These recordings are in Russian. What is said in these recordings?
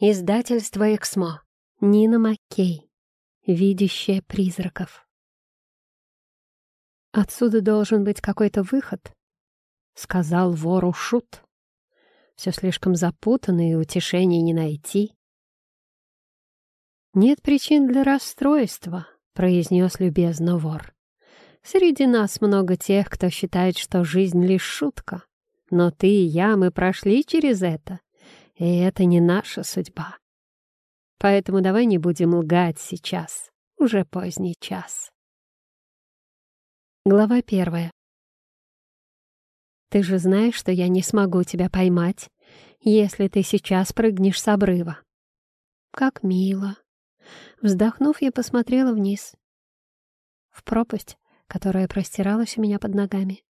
Издательство «Эксмо». Нина Маккей. Видящая призраков. «Отсюда должен быть какой-то выход», — сказал вору Шут. «Все слишком запутанно и утешений не найти». «Нет причин для расстройства», — произнес любезно вор. «Среди нас много тех, кто считает, что жизнь — лишь шутка. Но ты и я, мы прошли через это, и это не наша судьба. Поэтому давай не будем лгать сейчас. Уже поздний час. Глава первая. Ты же знаешь, что я не смогу тебя поймать, если ты сейчас прыгнешь с обрыва. Как мило. Вздохнув, я посмотрела вниз. В пропасть, которая простиралась у меня под ногами.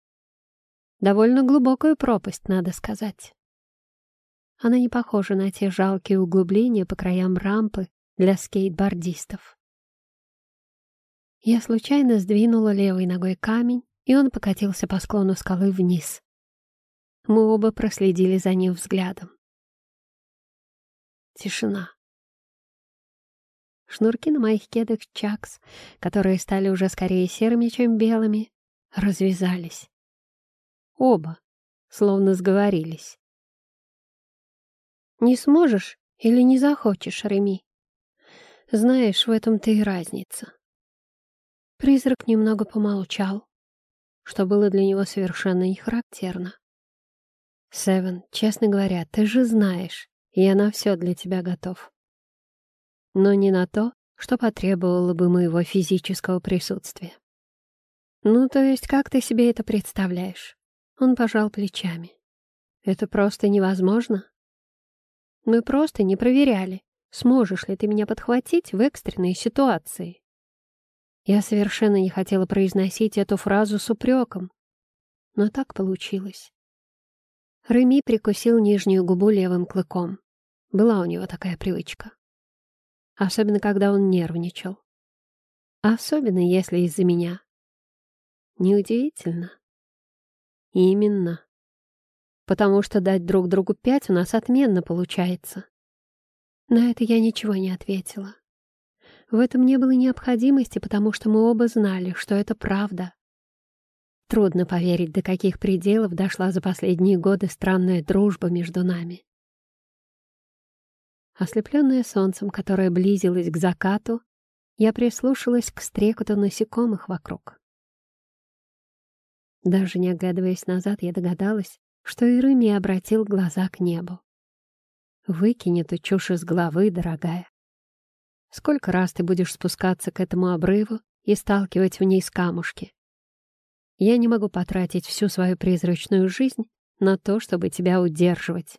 Довольно глубокую пропасть, надо сказать. Она не похожа на те жалкие углубления по краям рампы для скейтбордистов. Я случайно сдвинула левой ногой камень, и он покатился по склону скалы вниз. Мы оба проследили за ним взглядом. Тишина. Шнурки на моих кедах чакс, которые стали уже скорее серыми, чем белыми, развязались. Оба, словно сговорились. Не сможешь или не захочешь, Реми? Знаешь, в этом-то и разница. Призрак немного помолчал, что было для него совершенно не характерно. «Севен, честно говоря, ты же знаешь, я на все для тебя готов. Но не на то, что потребовало бы моего физического присутствия». «Ну, то есть, как ты себе это представляешь?» Он пожал плечами. «Это просто невозможно?» Мы просто не проверяли, сможешь ли ты меня подхватить в экстренной ситуации. Я совершенно не хотела произносить эту фразу с упреком, но так получилось. Реми прикусил нижнюю губу левым клыком. Была у него такая привычка. Особенно, когда он нервничал. Особенно, если из-за меня. Неудивительно. Именно потому что дать друг другу пять у нас отменно получается. На это я ничего не ответила. В этом не было необходимости, потому что мы оба знали, что это правда. Трудно поверить, до каких пределов дошла за последние годы странная дружба между нами. Ослепленная солнцем, которое близилось к закату, я прислушалась к стрекоту насекомых вокруг. Даже не оглядываясь назад, я догадалась, что Ирыми обратил глаза к небу. «Выкинь эту чушь из головы, дорогая. Сколько раз ты будешь спускаться к этому обрыву и сталкивать вниз камушки? Я не могу потратить всю свою призрачную жизнь на то, чтобы тебя удерживать.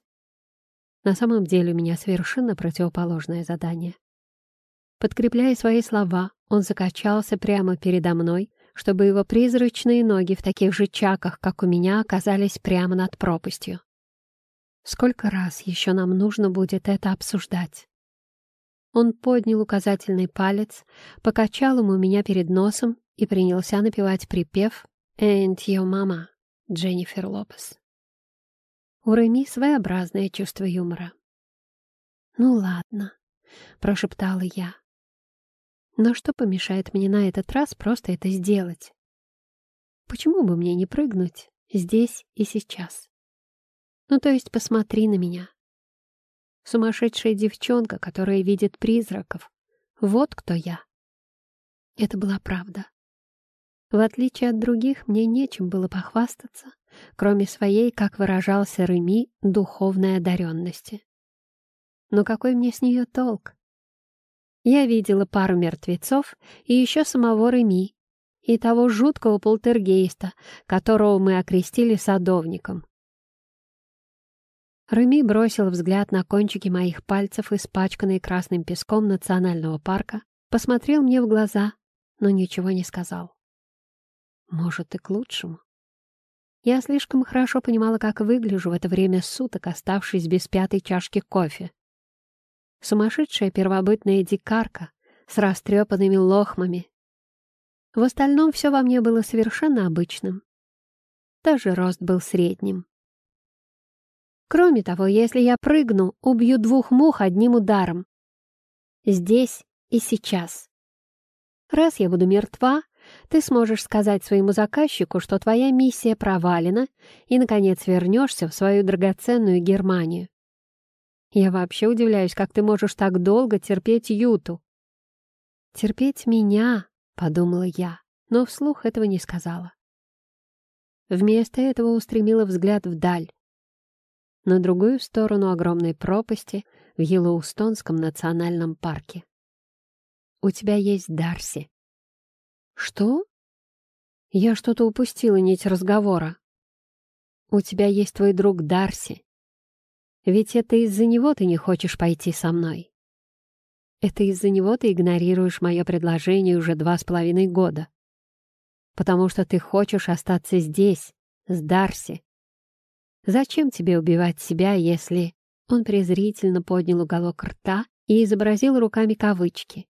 На самом деле у меня совершенно противоположное задание. Подкрепляя свои слова, он закачался прямо передо мной, чтобы его призрачные ноги в таких же чаках, как у меня, оказались прямо над пропастью. Сколько раз еще нам нужно будет это обсуждать? Он поднял указательный палец, покачал ему меня перед носом и принялся напевать припев «And your mama» Дженнифер Лопес. У Реми своеобразное чувство юмора. «Ну ладно», — прошептала я. Но что помешает мне на этот раз просто это сделать? Почему бы мне не прыгнуть здесь и сейчас? Ну, то есть посмотри на меня. Сумасшедшая девчонка, которая видит призраков. Вот кто я. Это была правда. В отличие от других, мне нечем было похвастаться, кроме своей, как выражался Реми, духовной одаренности. Но какой мне с нее толк? Я видела пару мертвецов и еще самого Реми, и того жуткого полтергейста, которого мы окрестили садовником. Реми бросил взгляд на кончики моих пальцев, испачканные красным песком национального парка, посмотрел мне в глаза, но ничего не сказал. Может, и к лучшему. Я слишком хорошо понимала, как выгляжу в это время суток, оставшись без пятой чашки кофе. Сумасшедшая первобытная дикарка с растрепанными лохмами. В остальном все во мне было совершенно обычным. Даже рост был средним. Кроме того, если я прыгну, убью двух мух одним ударом. Здесь и сейчас. Раз я буду мертва, ты сможешь сказать своему заказчику, что твоя миссия провалена, и, наконец, вернешься в свою драгоценную Германию. Я вообще удивляюсь, как ты можешь так долго терпеть Юту. «Терпеть меня», — подумала я, но вслух этого не сказала. Вместо этого устремила взгляд вдаль, на другую сторону огромной пропасти в Йеллоустонском национальном парке. «У тебя есть Дарси». «Что?» Я что-то упустила нить разговора. «У тебя есть твой друг Дарси. Ведь это из-за него ты не хочешь пойти со мной. Это из-за него ты игнорируешь мое предложение уже два с половиной года. Потому что ты хочешь остаться здесь, с Дарси, Зачем тебе убивать себя, если...» Он презрительно поднял уголок рта и изобразил руками кавычки.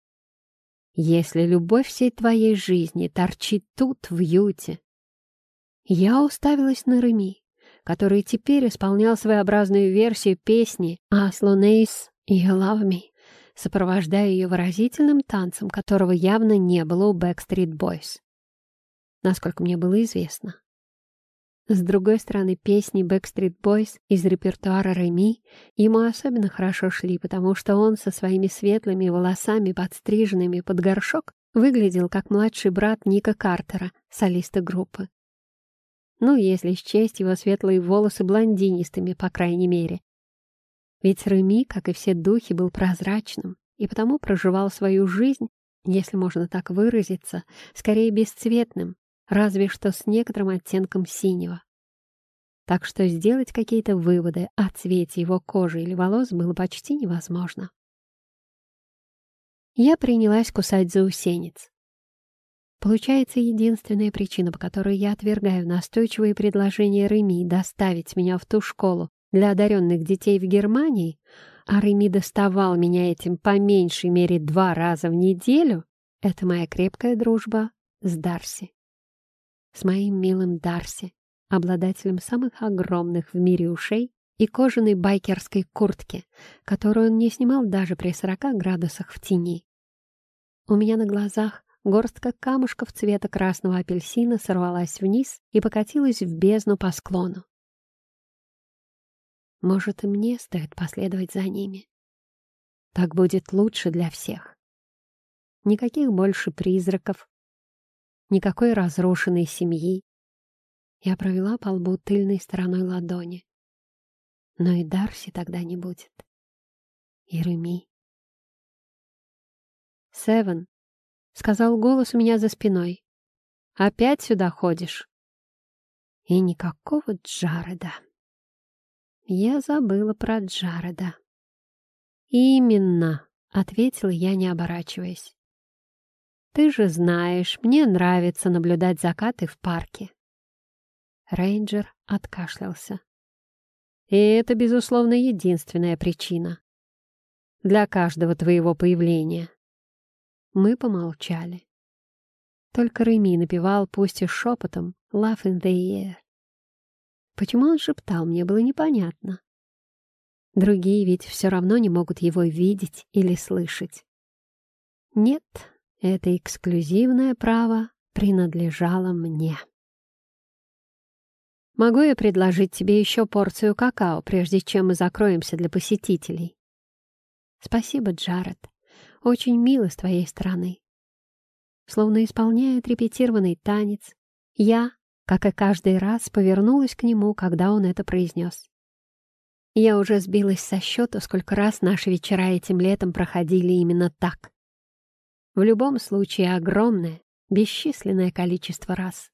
«Если любовь всей твоей жизни торчит тут, в юте...» Я уставилась на Реми, который теперь исполнял своеобразную версию песни «Аслонейс и Love Me», сопровождая ее выразительным танцем, которого явно не было у Backstreet Boys. Насколько мне было известно. С другой стороны, песни Backstreet Boys из репертуара Реми ему особенно хорошо шли, потому что он со своими светлыми волосами, подстриженными под горшок, выглядел как младший брат Ника Картера, солиста группы. Ну, если счесть его светлые волосы блондинистыми, по крайней мере. Ведь Реми, как и все духи, был прозрачным и потому проживал свою жизнь, если можно так выразиться, скорее бесцветным, разве что с некоторым оттенком синего. Так что сделать какие-то выводы о цвете его кожи или волос было почти невозможно. Я принялась кусать заусенец. Получается, единственная причина, по которой я отвергаю настойчивые предложения Реми доставить меня в ту школу для одаренных детей в Германии, а Реми доставал меня этим по меньшей мере два раза в неделю, это моя крепкая дружба с Дарси с моим милым Дарси, обладателем самых огромных в мире ушей и кожаной байкерской куртки, которую он не снимал даже при 40 градусах в тени. У меня на глазах горстка камушков цвета красного апельсина сорвалась вниз и покатилась в бездну по склону. Может, и мне стоит последовать за ними. Так будет лучше для всех. Никаких больше призраков, никакой разрушенной семьи. Я провела по лбу тыльной стороной ладони. Но и Дарси тогда не будет. И Реми. «Севен», — сказал голос у меня за спиной, — «опять сюда ходишь?» И никакого Джареда. Я забыла про Джареда. «Именно», — ответила я, не оборачиваясь. Ты же знаешь, мне нравится наблюдать закаты в парке. Рейнджер откашлялся. И это, безусловно, единственная причина. Для каждого твоего появления. Мы помолчали. Только Реми напевал, пусть и шепотом, «Love in the air». Почему он шептал, мне было непонятно. Другие ведь все равно не могут его видеть или слышать. Нет, это эксклюзивное право принадлежало мне. Могу я предложить тебе еще порцию какао, прежде чем мы закроемся для посетителей? Спасибо, Джаред. Очень мило с твоей стороны. Словно исполняя репетированный танец, я, как и каждый раз, повернулась к нему, когда он это произнес. Я уже сбилась со счета, сколько раз наши вечера этим летом проходили именно так. В любом случае огромное, бесчисленное количество раз.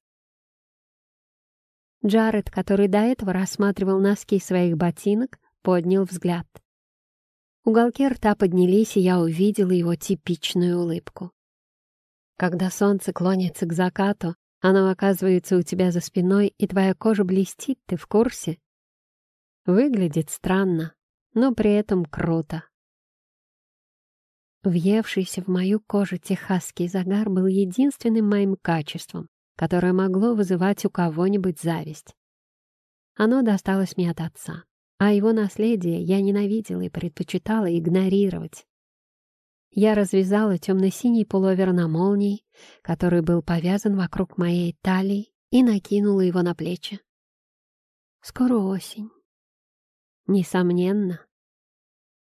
Джаред, который до этого рассматривал носки своих ботинок, поднял взгляд. Уголки рта поднялись, и я увидела его типичную улыбку. Когда солнце клонится к закату, оно оказывается у тебя за спиной, и твоя кожа блестит, ты в курсе? Выглядит странно, но при этом круто. Въевшийся в мою кожу техасский загар был единственным моим качеством, которое могло вызывать у кого-нибудь зависть. Оно досталось мне от отца. А его наследие я ненавидела и предпочитала игнорировать. Я развязала темно-синий пуловер на молнии, который был повязан вокруг моей талии, и накинула его на плечи. Скоро осень. Несомненно.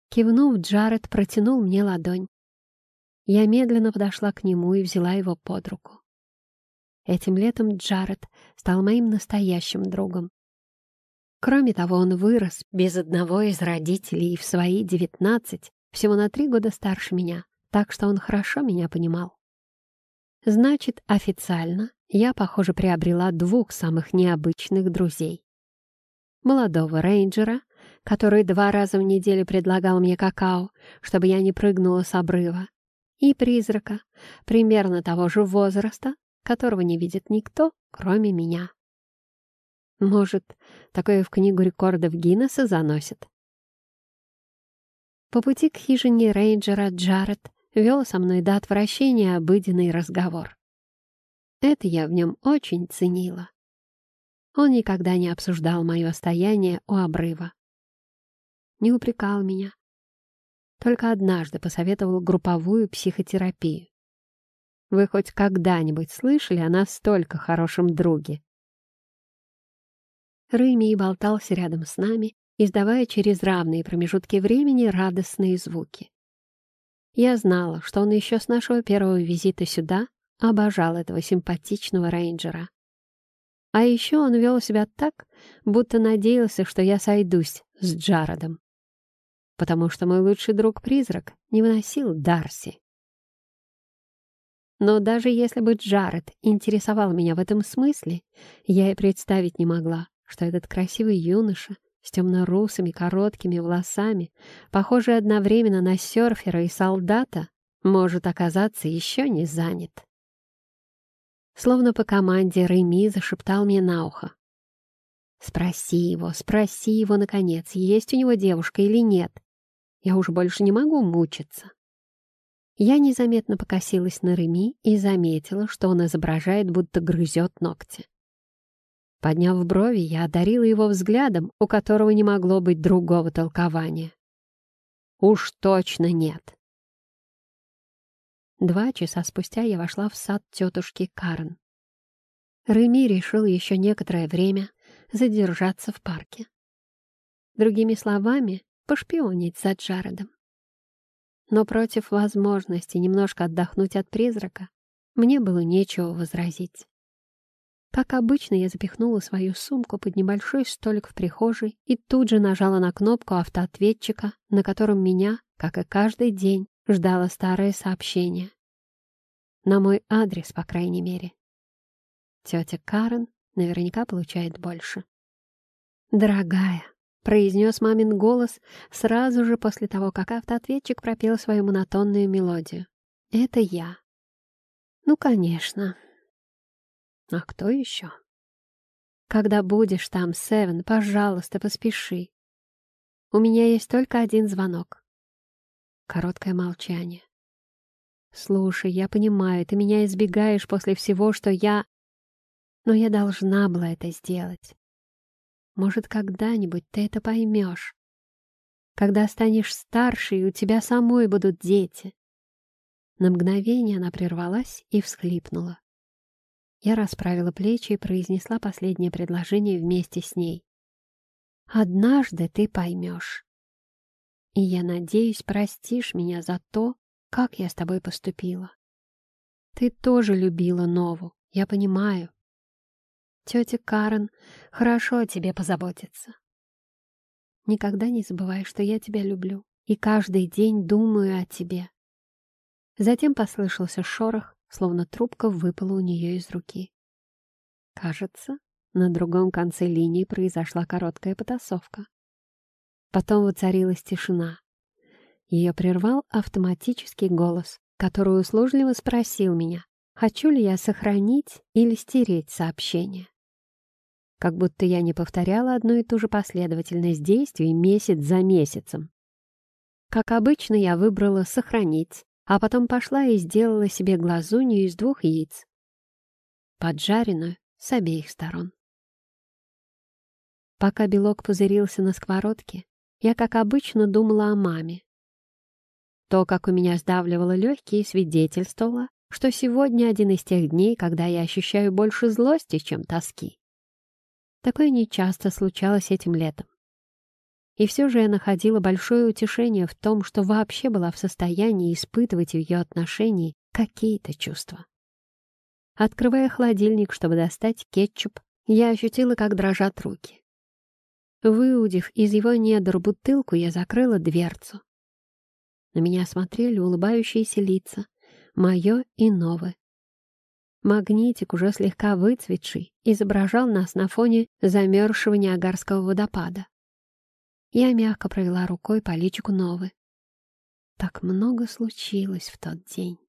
Кивнув, Джаред протянул мне ладонь. Я медленно подошла к нему и взяла его под руку. Этим летом Джаред стал моим настоящим другом. Кроме того, он вырос без одного из родителей и в свои девятнадцать, всего на три года старше меня, так что он хорошо меня понимал. Значит, официально я, похоже, приобрела двух самых необычных друзей. Молодого рейнджера, который два раза в неделю предлагал мне какао, чтобы я не прыгнула с обрыва, и призрака, примерно того же возраста, которого не видит никто, кроме меня. Может, такое в книгу рекордов Гиннесса заносит? По пути к хижине рейнджера Джаред вел со мной до отвращения обыденный разговор. Это я в нем очень ценила. Он никогда не обсуждал мое стояние у обрыва. Не упрекал меня. Только однажды посоветовал групповую психотерапию. Вы хоть когда-нибудь слышали о настолько хорошем друге? Рыми болтался рядом с нами, издавая через равные промежутки времени радостные звуки. Я знала, что он еще с нашего первого визита сюда обожал этого симпатичного рейнджера. А еще он вел себя так, будто надеялся, что я сойдусь с Джаредом. Потому что мой лучший друг-призрак не выносил Дарси. Но даже если бы Джаред интересовал меня в этом смысле, я и представить не могла, что этот красивый юноша с темно-русыми короткими волосами, похожий одновременно на серфера и солдата, может оказаться еще не занят. Словно по команде Реми зашептал мне на ухо. «Спроси его, спроси его, наконец, есть у него девушка или нет. Я уже больше не могу мучиться». Я незаметно покосилась на Реми и заметила, что он изображает, будто грызет ногти. Подняв брови, я одарила его взглядом, у которого не могло быть другого толкования. «Уж точно нет!» Два часа спустя я вошла в сад тетушки Карн. Реми решил еще некоторое время задержаться в парке. Другими словами, пошпионить за Джаредом. Но против возможности немножко отдохнуть от призрака мне было нечего возразить. Как обычно, я запихнула свою сумку под небольшой столик в прихожей и тут же нажала на кнопку автоответчика, на котором меня, как и каждый день, ждало старое сообщение. На мой адрес, по крайней мере. Тетя Карен наверняка получает больше. «Дорогая», — произнес мамин голос сразу же после того, как автоответчик пропел свою монотонную мелодию. «Это я». «Ну, конечно», а кто еще? Когда будешь там, Севен, пожалуйста, поспеши. У меня есть только один звонок. Короткое молчание. Слушай, я понимаю, ты меня избегаешь после всего, что я... Но я должна была это сделать. Может, когда-нибудь ты это поймешь. Когда станешь старше, и у тебя самой будут дети. На мгновение она прервалась и всхлипнула. Я расправила плечи и произнесла последнее предложение вместе с ней. «Однажды ты поймешь. И я надеюсь, простишь меня за то, как я с тобой поступила. Ты тоже любила Нову, я понимаю. Тетя Карен хорошо о тебе позаботится. Никогда не забывай, что я тебя люблю и каждый день думаю о тебе». Затем послышался шорох, словно трубка выпала у нее из руки. Кажется, на другом конце линии произошла короткая потасовка. Потом воцарилась тишина. Ее прервал автоматический голос, который услужливо спросил меня, хочу ли я сохранить или стереть сообщение. Как будто я не повторяла одну и ту же последовательность действий месяц за месяцем. Как обычно, я выбрала «сохранить», а потом пошла и сделала себе глазунью из двух яиц, поджаренную с обеих сторон. Пока белок пузырился на сковородке, я, как обычно, думала о маме. То, как у меня сдавливало легкие, свидетельствовало, что сегодня один из тех дней, когда я ощущаю больше злости, чем тоски. Такое нечасто случалось этим летом. И все же я находила большое утешение в том, что вообще была в состоянии испытывать в ее отношении какие-то чувства. Открывая холодильник, чтобы достать кетчуп, я ощутила, как дрожат руки. Выудив из его недр бутылку, я закрыла дверцу. На меня смотрели улыбающиеся лица, мое и новое. Магнитик, уже слегка выцветший, изображал нас на фоне замерзшего Ниагарского водопада. Я мягко провела рукой по личику Новы. Так много случилось в тот день.